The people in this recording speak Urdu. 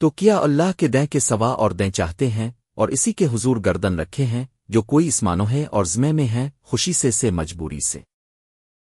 تو کیا اللہ کے دیں کے سوا اور دیں چاہتے ہیں اور اسی کے حضور گردن رکھے ہیں جو کوئی اسمانو ہے اور زمے میں ہیں خوشی سے سے مجبوری سے۔